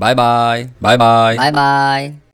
拜拜拜拜拜拜